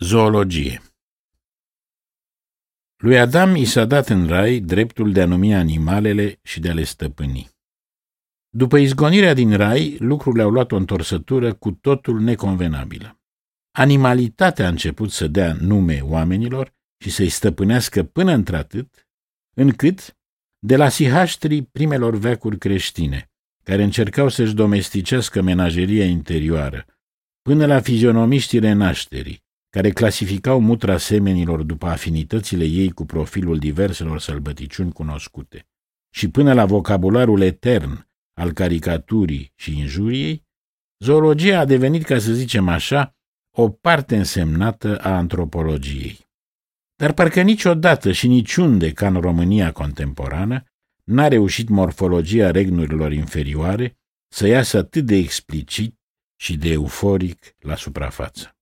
Zoologie Lui Adam i s-a dat în rai dreptul de a numi animalele și de a le stăpâni. După izgonirea din rai, lucrurile au luat o întorsătură cu totul neconvenabilă. Animalitatea a început să dea nume oamenilor și să-i stăpânească până într-atât, încât, de la sihaștrii primelor veacuri creștine, care încercau să-și domesticească menageria interioară, până la fizionomiștii renașterii, care clasificau mutra semenilor după afinitățile ei cu profilul diverselor sălbăticiuni cunoscute, și până la vocabularul etern al caricaturii și injuriei, zoologia a devenit, ca să zicem așa, o parte însemnată a antropologiei. Dar parcă niciodată și niciunde, ca în România contemporană, n-a reușit morfologia regnurilor inferioare să iasă atât de explicit și de euforic la suprafață.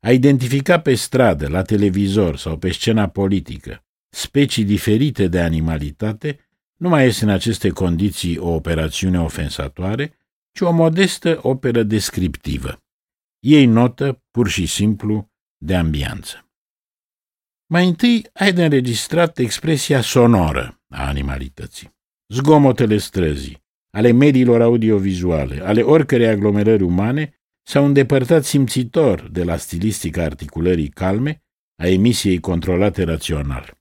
A identifica pe stradă, la televizor sau pe scena politică specii diferite de animalitate nu mai este în aceste condiții o operațiune ofensatoare, ci o modestă operă descriptivă. Ei notă, pur și simplu, de ambianță. Mai întâi ai de înregistrat expresia sonoră a animalității. Zgomotele străzii, ale mediilor audiovizuale, ale oricărei aglomerări umane, s-au îndepărtat simțitor de la stilistica articulării calme a emisiei controlate rațional.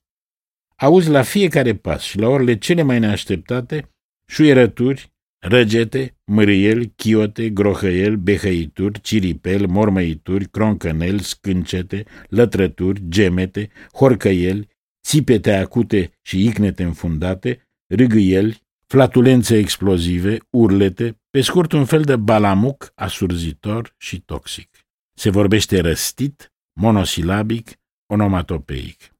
Auzi la fiecare pas și la orele cele mai neașteptate șuierături, răgete, mârâieli, chiote, grohăieli, behăituri, ciripel, mormăituri, croncăneli, scâncete, lătrături, gemete, horcăieli, țipete acute și icnete înfundate, râgâieli, flatulențe explozive, urlete, pe scurt un fel de balamuc asurzitor și toxic. Se vorbește răstit, monosilabic, onomatopeic.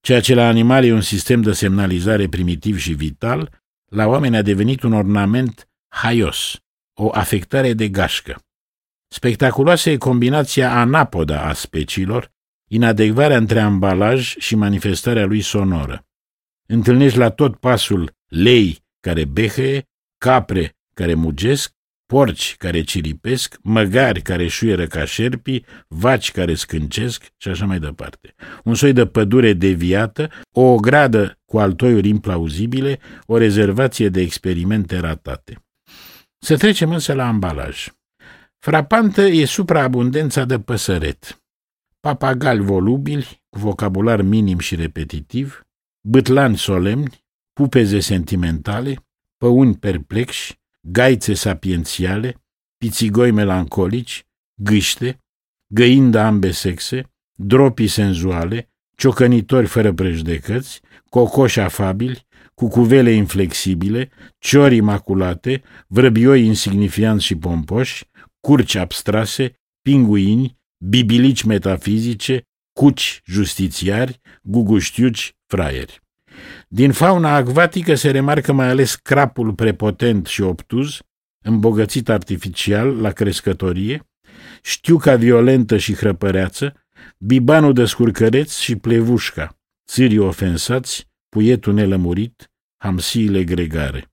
Ceea ce la animale e un sistem de semnalizare primitiv și vital, la oameni a devenit un ornament haios, o afectare de gașcă. Spectaculoasă e combinația anapoda a speciilor, inadecvarea între ambalaj și manifestarea lui sonoră. Întâlnești la tot pasul lei care behăie, capre care mugesc, porci care ciripesc, măgari care șuieră ca șerpii, vaci care scâncesc și așa mai departe. Un soi de pădure deviată, o ogradă cu altoiuri implauzibile, o rezervație de experimente ratate. Să trecem însă la ambalaj. Frapantă e supraabundența de păsăret. Papagali volubili, cu vocabular minim și repetitiv, bâtlani solemni, pupeze sentimentale, păuni perplexi, gaițe sapiențiale, pițigoi melancolici, gâște, găini de ambe sexe, dropii senzuale, ciocănitori fără prejudecăți, cocoși afabili, cucuvele inflexibile, ciori imaculate, vrăbioi insignifianți și pompoși, curci abstrase, pinguini, bibilici metafizice, cuci justițiari, guguștiuci fraieri. Din fauna acvatică se remarcă mai ales crapul prepotent și obtuz, îmbogățit artificial la crescătorie, știuca violentă și hrăpăreață, bibanul de scurcăreț și plevușca, țirii ofensați, puietul nelămurit, hamsiile gregare.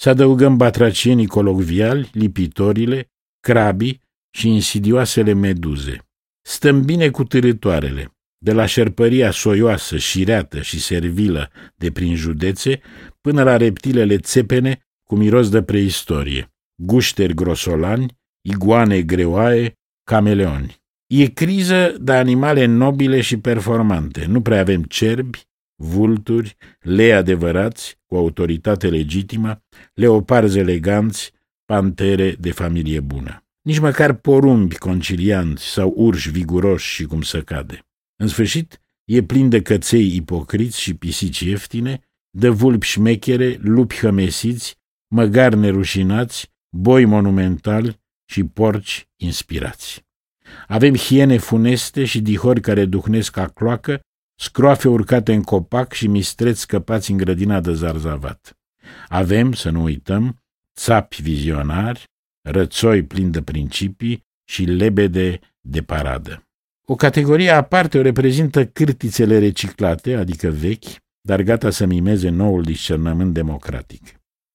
Să adăugăm batracienii colocviali, lipitorile, crabii și insidioasele meduze. Stăm bine cu târătoarele, de la șerpăria soioasă, șireată și servilă de prin județe, până la reptilele țepene cu miros de preistorie, gușteri grosolani, iguane greoaie, cameleoni. E criză de animale nobile și performante. Nu prea avem cerbi, vulturi, lei adevărați, cu autoritate legitimă, leoparzi eleganți, pantere de familie bună. Nici măcar porumbi concilianți sau urși viguroși și cum să cade. În sfârșit, e plin de căței ipocriți și pisici ieftine, de vulpi șmechere, lupi hămesiți, măgari nerușinați, boi monumentali și porci inspirați. Avem hiene funeste și dihori care duhnesc ca cloacă, scroafe urcate în copac și mistreți scăpați în grădina de zarzavat. Avem, să nu uităm, țapi vizionari, rățoi plini de principii și lebede de paradă. O categorie aparte o reprezintă cârtițele reciclate, adică vechi, dar gata să mimeze noul discernământ democratic.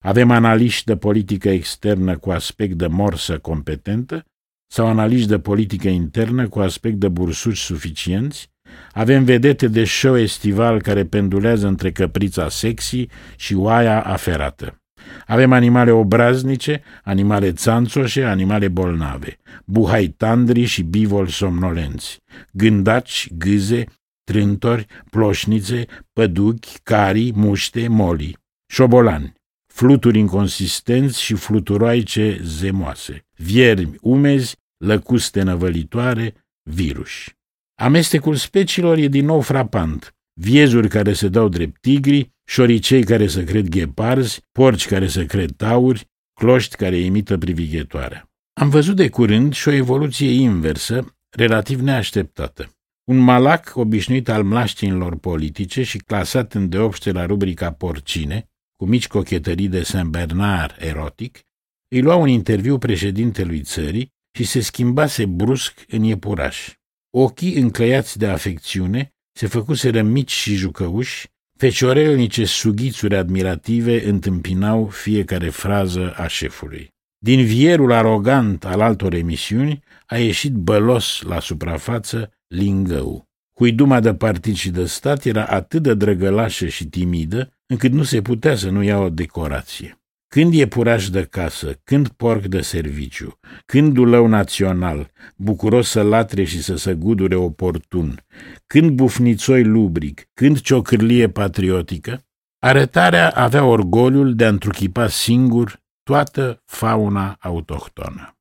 Avem analiști de politică externă cu aspect de morsă competentă sau analiști de politică internă cu aspect de bursuși suficienți, avem vedete de show estival care pendulează între căprița sexy și oaia aferată. Avem animale obraznice, animale țanțoșe, animale bolnave, buhai tandri și bivol somnolenți, gândaci, gâze, trântori, ploșnițe, păduchi, cari, muște, moli, șobolani, fluturi inconsistenți și fluturoaice zemoase, viermi umezi, lăcuste năvălitoare, viruși. Amestecul speciilor e din nou frapant. Viezuri care se dau drept tigri, șoricei care se cred gheparzi, porci care se cred tauri, cloști care imită privighetoarea. Am văzut de curând și o evoluție inversă, relativ neașteptată. Un malac obișnuit al mlaștinilor politice și clasat în deopște la rubrica porcine, cu mici cochetării de Saint-Bernard erotic, îi lua un interviu președintelui țării și se schimbase brusc în iepuraș. Ochii încăiați de afecțiune se făcuseră mici și jucăuși, feciorelnice sughițuri admirative întâmpinau fiecare frază a șefului. Din vierul arogant al altor emisiuni a ieșit bălos la suprafață lingău. Huiduma de partid și de stat era atât de drăgălașă și timidă, încât nu se putea să nu ia o decorație. Când e puraș de casă, când porc de serviciu, când dulău național, bucuros să latre și să se gudure oportun, când bufnițoi lubric, când ciocârlie patriotică, arătarea avea orgoliul de a întruchipa singur toată fauna autohtonă.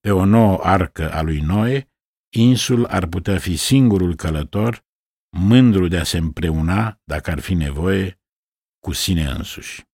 Pe o nouă arcă a lui Noe, insul ar putea fi singurul călător, mândru de a se împreuna, dacă ar fi nevoie, cu sine însuși.